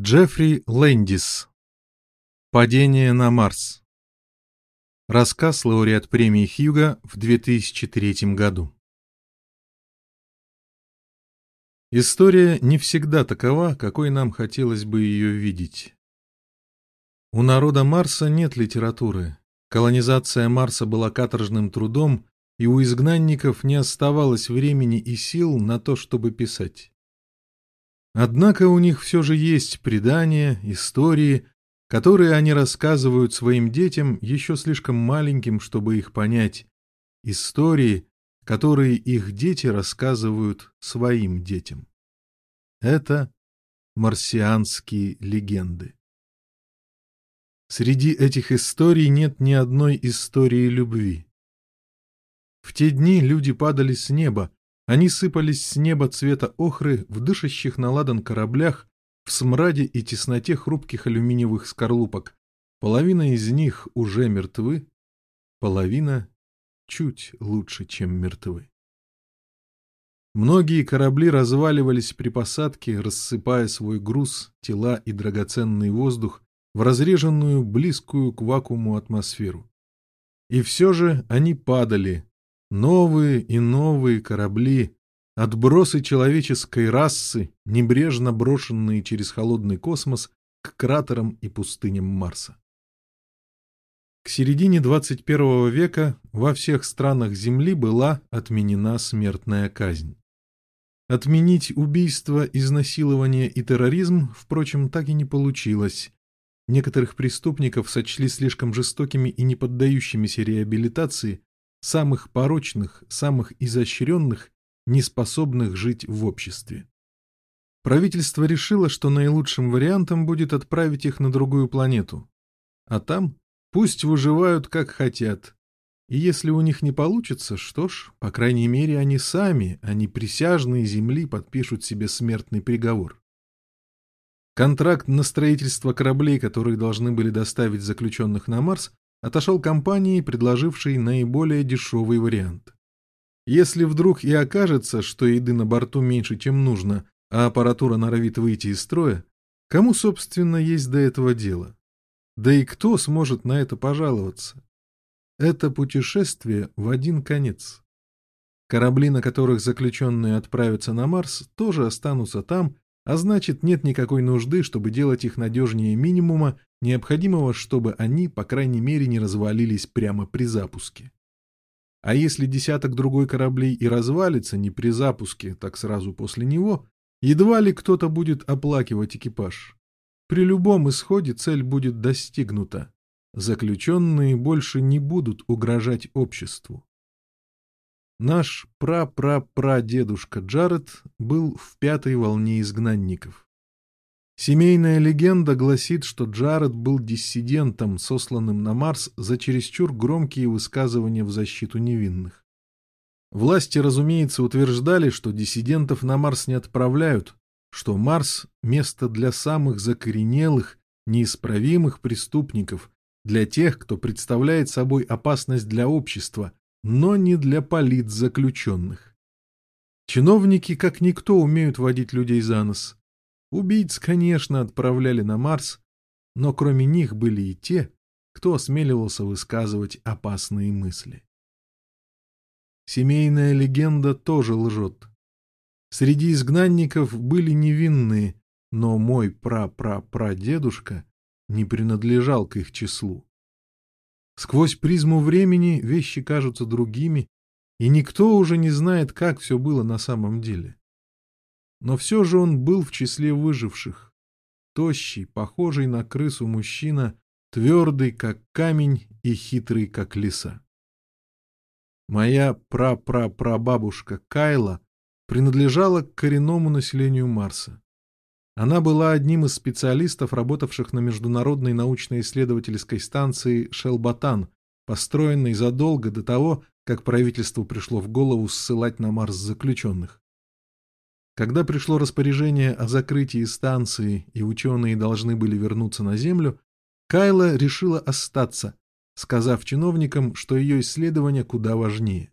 Джеффри Лэндис. Падение на Марс. Рассказ лауреат премии Хьюга в 2003 году. История не всегда такова, какой нам хотелось бы ее видеть. У народа Марса нет литературы. Колонизация Марса была каторжным трудом, и у изгнанников не оставалось времени и сил на то, чтобы писать. Однако у них все же есть предания, истории, которые они рассказывают своим детям еще слишком маленьким, чтобы их понять. Истории, которые их дети рассказывают своим детям. Это марсианские легенды. Среди этих историй нет ни одной истории любви. В те дни люди падали с неба, они сыпались с неба цвета охры в дышащих на ладан кораблях, в смраде и тесноте хрупких алюминиевых скорлупок. Половина из них уже мертвы, половина чуть лучше, чем мертвы. Многие корабли разваливались при посадке, рассыпая свой груз, тела и драгоценный воздух в разреженную, близкую к вакууму атмосферу. И все же они падали, Новые и новые корабли, отбросы человеческой расы, небрежно брошенные через холодный космос к кратерам и пустыням Марса. К середине 21 века во всех странах Земли была отменена смертная казнь. Отменить убийство, изнасилование и терроризм, впрочем, так и не получилось. Некоторых преступников сочли слишком жестокими и не поддающимися реабилитации, самых порочных, самых изощренных, неспособных жить в обществе. Правительство решило, что наилучшим вариантом будет отправить их на другую планету. А там пусть выживают как хотят. И если у них не получится, что ж, по крайней мере, они сами, а не присяжные Земли, подпишут себе смертный приговор. Контракт на строительство кораблей, которые должны были доставить заключенных на Марс, отошел компании, предложившей наиболее дешевый вариант. Если вдруг и окажется, что еды на борту меньше, чем нужно, а аппаратура норовит выйти из строя, кому, собственно, есть до этого дело? Да и кто сможет на это пожаловаться? Это путешествие в один конец. Корабли, на которых заключенные отправятся на Марс, тоже останутся там, а значит, нет никакой нужды, чтобы делать их надежнее минимума необходимого, чтобы они, по крайней мере, не развалились прямо при запуске. А если десяток другой кораблей и развалится не при запуске, так сразу после него, едва ли кто-то будет оплакивать экипаж. При любом исходе цель будет достигнута. Заключенные больше не будут угрожать обществу. Наш пра-пра-прадедушка Джаред был в пятой волне изгнанников. Семейная легенда гласит, что Джаред был диссидентом, сосланным на Марс за чересчур громкие высказывания в защиту невинных. Власти, разумеется, утверждали, что диссидентов на Марс не отправляют, что Марс — место для самых закоренелых, неисправимых преступников, для тех, кто представляет собой опасность для общества, но не для политзаключенных. Чиновники, как никто, умеют водить людей за нос. Убийц, конечно, отправляли на Марс, но кроме них были и те, кто осмеливался высказывать опасные мысли. Семейная легенда тоже лжет. Среди изгнанников были невинные, но мой пра-пра-прадедушка не принадлежал к их числу. Сквозь призму времени вещи кажутся другими, и никто уже не знает, как все было на самом деле. Но все же он был в числе выживших. Тощий, похожий на крысу мужчина, твердый, как камень, и хитрый, как лиса. Моя пра-пра-прабабушка Кайла принадлежала к коренному населению Марса. Она была одним из специалистов, работавших на Международной научно-исследовательской станции Шелбатан, построенной задолго до того, как правительству пришло в голову ссылать на Марс заключенных. Когда пришло распоряжение о закрытии станции и ученые должны были вернуться на Землю, Кайла решила остаться, сказав чиновникам, что ее исследование куда важнее.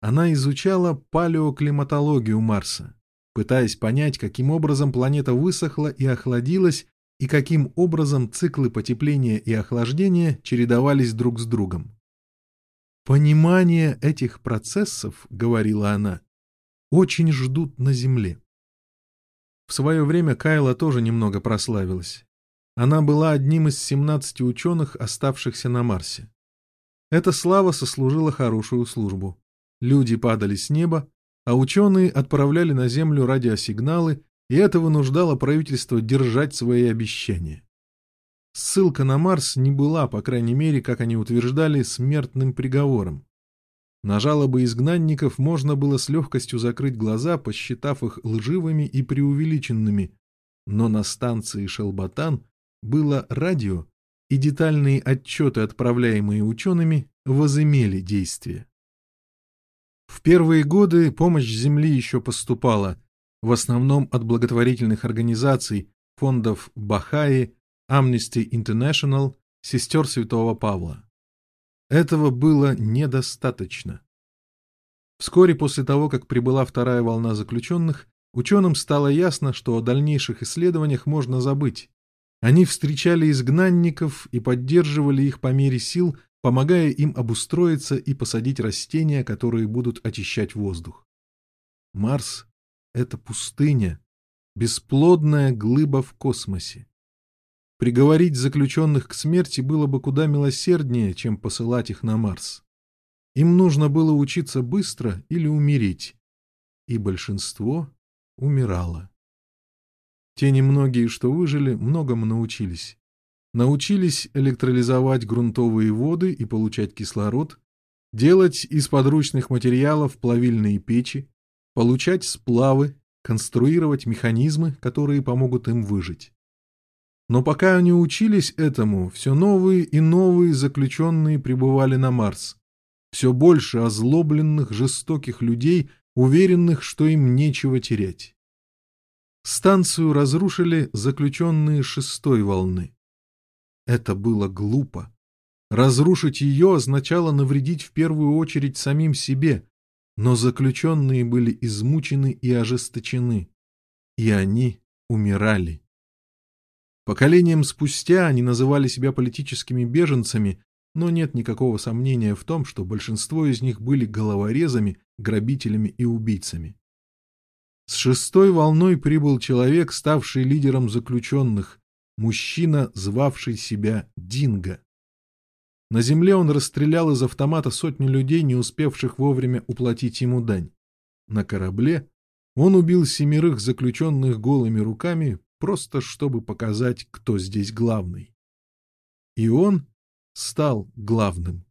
Она изучала палеоклиматологию Марса, пытаясь понять, каким образом планета высохла и охладилась, и каким образом циклы потепления и охлаждения чередовались друг с другом. «Понимание этих процессов, — говорила она, — очень ждут на Земле». В свое время Кайла тоже немного прославилась. Она была одним из 17 ученых, оставшихся на Марсе. Эта слава сослужила хорошую службу. Люди падали с неба, а ученые отправляли на Землю радиосигналы, и это вынуждало правительство держать свои обещания. Ссылка на Марс не была, по крайней мере, как они утверждали, смертным приговором. На жалобы изгнанников можно было с легкостью закрыть глаза, посчитав их лживыми и преувеличенными, но на станции Шелботан было радио, и детальные отчеты, отправляемые учеными, возымели действие. В первые годы помощь Земли еще поступала, в основном от благотворительных организаций, фондов Бахаи, Amnesty International, сестер Святого Павла. Этого было недостаточно. Вскоре после того, как прибыла вторая волна заключенных, ученым стало ясно, что о дальнейших исследованиях можно забыть. Они встречали изгнанников и поддерживали их по мере сил, помогая им обустроиться и посадить растения, которые будут очищать воздух. Марс — это пустыня, бесплодная глыба в космосе. Приговорить заключенных к смерти было бы куда милосерднее, чем посылать их на Марс. Им нужно было учиться быстро или умереть, и большинство умирало. Те немногие, что выжили, многому научились научились электролизовать грунтовые воды и получать кислород, делать из подручных материалов плавильные печи, получать сплавы, конструировать механизмы, которые помогут им выжить. Но пока они учились этому, все новые и новые заключенные прибывали на Марс. Все больше озлобленных, жестоких людей, уверенных, что им нечего терять. Станцию разрушили заключенные шестой волны. Это было глупо. Разрушить ее означало навредить в первую очередь самим себе, но заключенные были измучены и ожесточены, и они умирали. Поколением спустя они называли себя политическими беженцами, но нет никакого сомнения в том, что большинство из них были головорезами, грабителями и убийцами. С шестой волной прибыл человек, ставший лидером заключенных, мужчина, звавший себя Динго. На земле он расстрелял из автомата сотни людей, не успевших вовремя уплатить ему дань. На корабле он убил семерых заключенных голыми руками, просто чтобы показать, кто здесь главный. И он стал главным.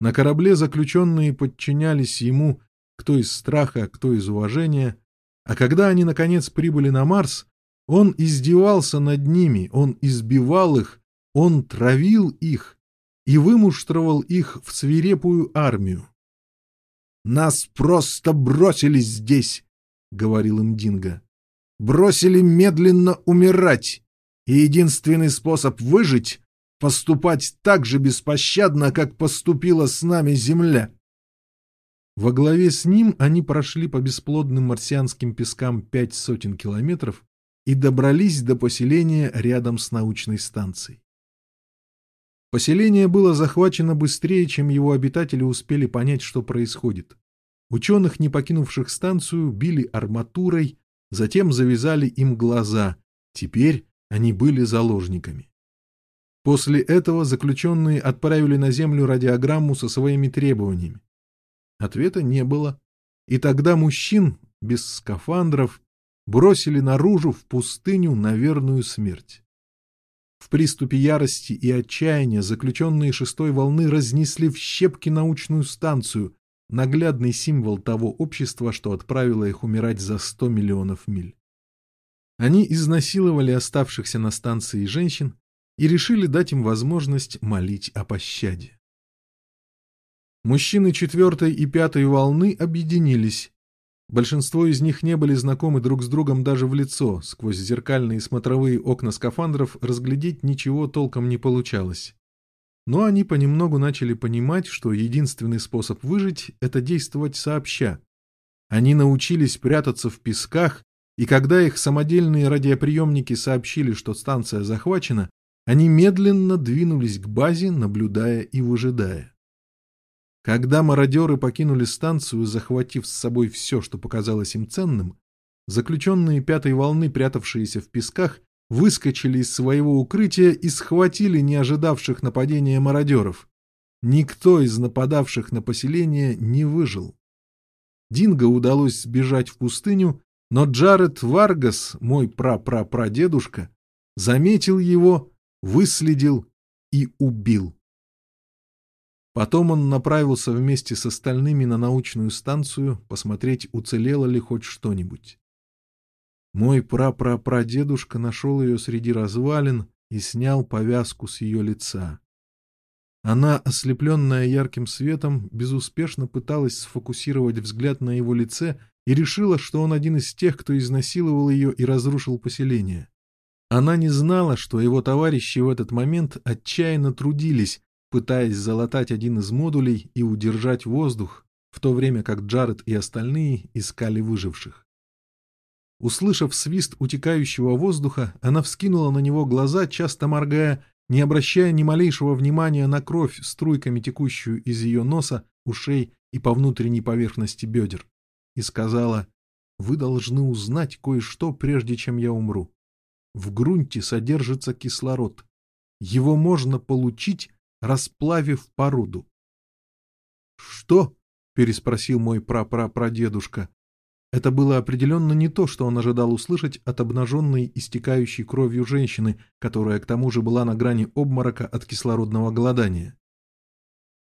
На корабле заключенные подчинялись ему, кто из страха, кто из уважения, а когда они, наконец, прибыли на Марс, он издевался над ними, он избивал их, он травил их и вымуштровал их в свирепую армию. «Нас просто бросили здесь», — говорил им Динго. «Бросили медленно умирать, и единственный способ выжить — поступать так же беспощадно, как поступила с нами Земля». Во главе с ним они прошли по бесплодным марсианским пескам пять сотен километров и добрались до поселения рядом с научной станцией. Поселение было захвачено быстрее, чем его обитатели успели понять, что происходит. Ученых, не покинувших станцию, били арматурой, затем завязали им глаза. Теперь они были заложниками. После этого заключенные отправили на Землю радиограмму со своими требованиями. Ответа не было, и тогда мужчин, без скафандров, бросили наружу в пустыню на верную смерть. В приступе ярости и отчаяния заключенные шестой волны разнесли в щепки научную станцию, наглядный символ того общества, что отправило их умирать за сто миллионов миль. Они изнасиловали оставшихся на станции женщин и решили дать им возможность молить о пощаде. Мужчины четвертой и пятой волны объединились Большинство из них не были знакомы друг с другом даже в лицо, сквозь зеркальные смотровые окна скафандров разглядеть ничего толком не получалось. Но они понемногу начали понимать, что единственный способ выжить – это действовать сообща. Они научились прятаться в песках, и когда их самодельные радиоприемники сообщили, что станция захвачена, они медленно двинулись к базе, наблюдая и выжидая. Когда мародеры покинули станцию, захватив с собой все, что показалось им ценным, заключенные пятой волны, прятавшиеся в песках, выскочили из своего укрытия и схватили не ожидавших нападения мародеров. Никто из нападавших на поселение не выжил. Динго удалось сбежать в пустыню, но Джаред Варгас, мой прапрапрадедушка, заметил его, выследил и убил. Потом он направился вместе с остальными на научную станцию посмотреть, уцелело ли хоть что-нибудь. Мой прапрапрадедушка нашел ее среди развалин и снял повязку с ее лица. Она, ослепленная ярким светом, безуспешно пыталась сфокусировать взгляд на его лице и решила, что он один из тех, кто изнасиловал ее и разрушил поселение. Она не знала, что его товарищи в этот момент отчаянно трудились, пытаясь залатать один из модулей и удержать воздух, в то время как Джаред и остальные искали выживших. Услышав свист утекающего воздуха, она вскинула на него глаза, часто моргая, не обращая ни малейшего внимания на кровь, струйками текущую из ее носа, ушей и по внутренней поверхности бедер, и сказала, «Вы должны узнать кое-что, прежде чем я умру. В грунте содержится кислород. Его можно получить, расплавив породу». «Что?» — переспросил мой прапрапрадедушка. Это было определенно не то, что он ожидал услышать от обнаженной, истекающей кровью женщины, которая к тому же была на грани обморока от кислородного голодания.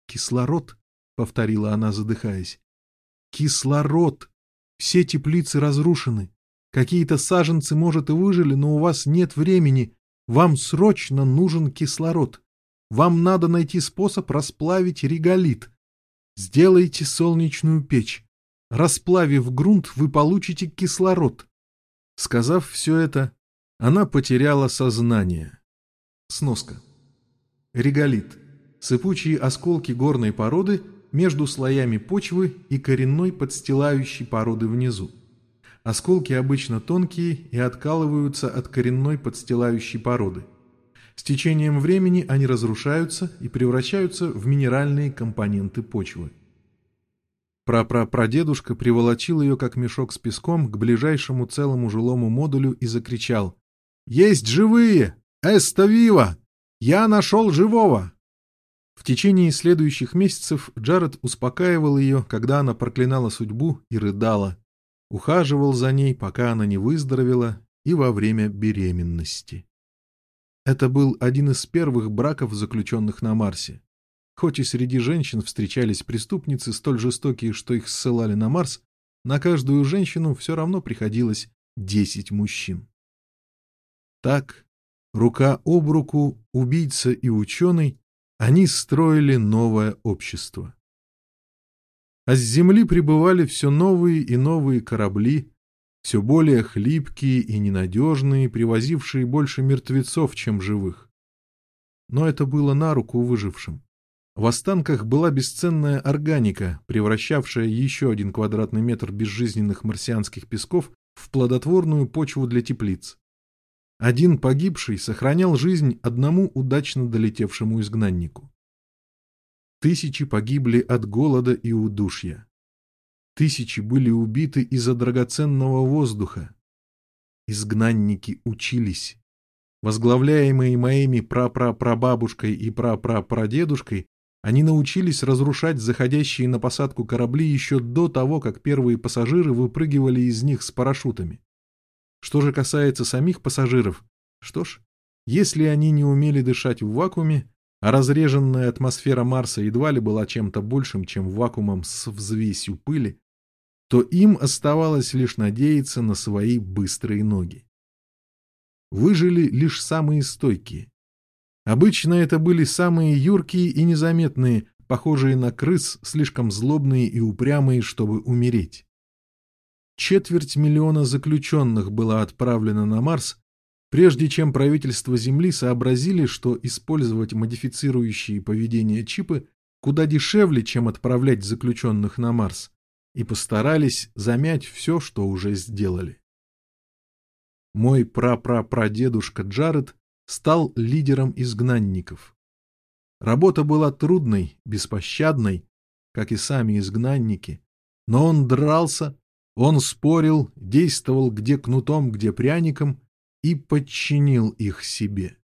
«Кислород», — повторила она, задыхаясь, — «кислород! Все теплицы разрушены. Какие-то саженцы, может, и выжили, но у вас нет времени. Вам срочно нужен кислород. Вам надо найти способ расплавить реголит. Сделайте солнечную печь. Расплавив грунт, вы получите кислород. Сказав все это, она потеряла сознание. Сноска. Реголит. Сыпучие осколки горной породы между слоями почвы и коренной подстилающей породы внизу. Осколки обычно тонкие и откалываются от коренной подстилающей породы. С течением времени они разрушаются и превращаются в минеральные компоненты почвы. Прапрапрадедушка приволочил ее, как мешок с песком, к ближайшему целому жилому модулю и закричал. «Есть живые! Эста вива! Я нашел живого!» В течение следующих месяцев Джаред успокаивал ее, когда она проклинала судьбу и рыдала. Ухаживал за ней, пока она не выздоровела, и во время беременности. Это был один из первых браков, заключенных на Марсе. Хоть и среди женщин встречались преступницы столь жестокие, что их ссылали на Марс, на каждую женщину все равно приходилось десять мужчин. Так, рука об руку, убийца и ученый, они строили новое общество. А с Земли прибывали все новые и новые корабли, все более хлипкие и ненадежные, привозившие больше мертвецов, чем живых. Но это было на руку выжившим. В останках была бесценная органика, превращавшая еще один квадратный метр безжизненных марсианских песков в плодотворную почву для теплиц. Один погибший сохранял жизнь одному удачно долетевшему изгнаннику. Тысячи погибли от голода и удушья. Тысячи были убиты из-за драгоценного воздуха. Изгнанники учились. Возглавляемые моими прапрапрабабушкой и прапрапрадедушкой, они научились разрушать заходящие на посадку корабли еще до того, как первые пассажиры выпрыгивали из них с парашютами. Что же касается самих пассажиров, что ж, если они не умели дышать в вакууме, а разреженная атмосфера Марса едва ли была чем-то большим, чем вакуумом с взвесью пыли, то им оставалось лишь надеяться на свои быстрые ноги. Выжили лишь самые стойкие. Обычно это были самые юркие и незаметные, похожие на крыс, слишком злобные и упрямые, чтобы умереть. Четверть миллиона заключенных было отправлено на Марс, прежде чем правительство Земли сообразили, что использовать модифицирующие поведение чипы куда дешевле, чем отправлять заключенных на Марс, и постарались замять все, что уже сделали. Мой прапрапрадедушка Джаред стал лидером изгнанников. Работа была трудной, беспощадной, как и сами изгнанники, но он дрался, он спорил, действовал где кнутом, где пряником и подчинил их себе.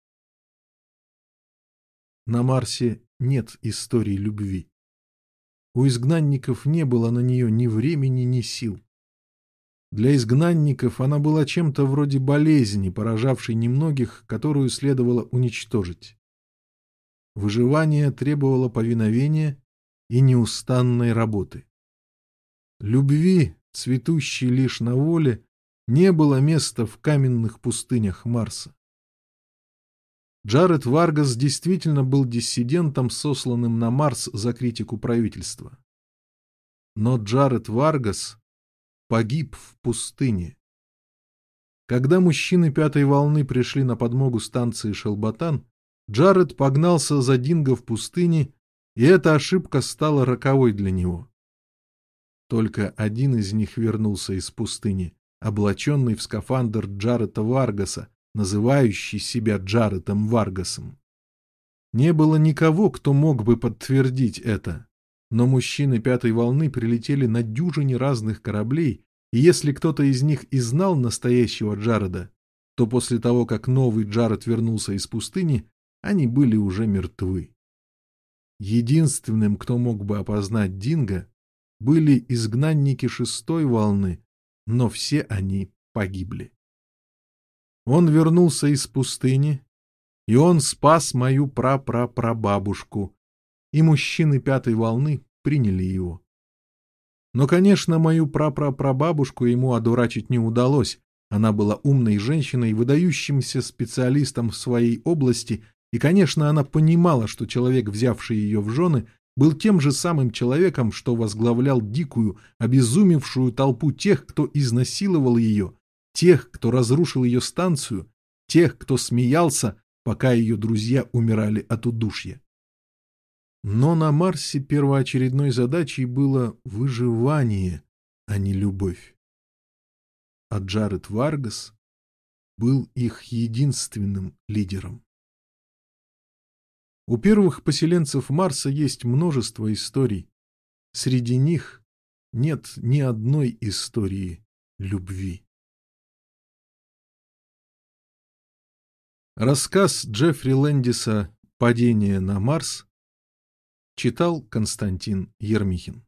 На Марсе нет истории любви. У изгнанников не было на нее ни времени, ни сил. Для изгнанников она была чем-то вроде болезни, поражавшей немногих, которую следовало уничтожить. Выживание требовало повиновения и неустанной работы. Любви, цветущей лишь на воле, не было места в каменных пустынях Марса. Джаред Варгас действительно был диссидентом, сосланным на Марс за критику правительства. Но Джаред Варгас погиб в пустыне. Когда мужчины пятой волны пришли на подмогу станции Шелботан, Джаред погнался за Динго в пустыне, и эта ошибка стала роковой для него. Только один из них вернулся из пустыни, облаченный в скафандр Джареда Варгаса, называющий себя Джаредом Варгасом. Не было никого, кто мог бы подтвердить это, но мужчины пятой волны прилетели на дюжине разных кораблей, и если кто-то из них и знал настоящего Джареда, то после того, как новый Джаред вернулся из пустыни, они были уже мертвы. Единственным, кто мог бы опознать Динго, были изгнанники шестой волны, но все они погибли. Он вернулся из пустыни, и он спас мою прапрапрабабушку, и мужчины пятой волны приняли его. Но, конечно, мою прапрапрабабушку ему одурачить не удалось. Она была умной женщиной, выдающимся специалистом в своей области и, конечно, она понимала, что человек, взявший ее в жены, был тем же самым человеком, что возглавлял дикую, обезумевшую толпу тех, кто изнасиловал ее, тех, кто разрушил ее станцию, тех, кто смеялся, пока ее друзья умирали от удушья. Но на Марсе первоочередной задачей было выживание, а не любовь. А Джаред Варгас был их единственным лидером. У первых поселенцев Марса есть множество историй. Среди них нет ни одной истории любви. Рассказ Джеффри Лэндиса «Падение на Марс» читал Константин Ермихин.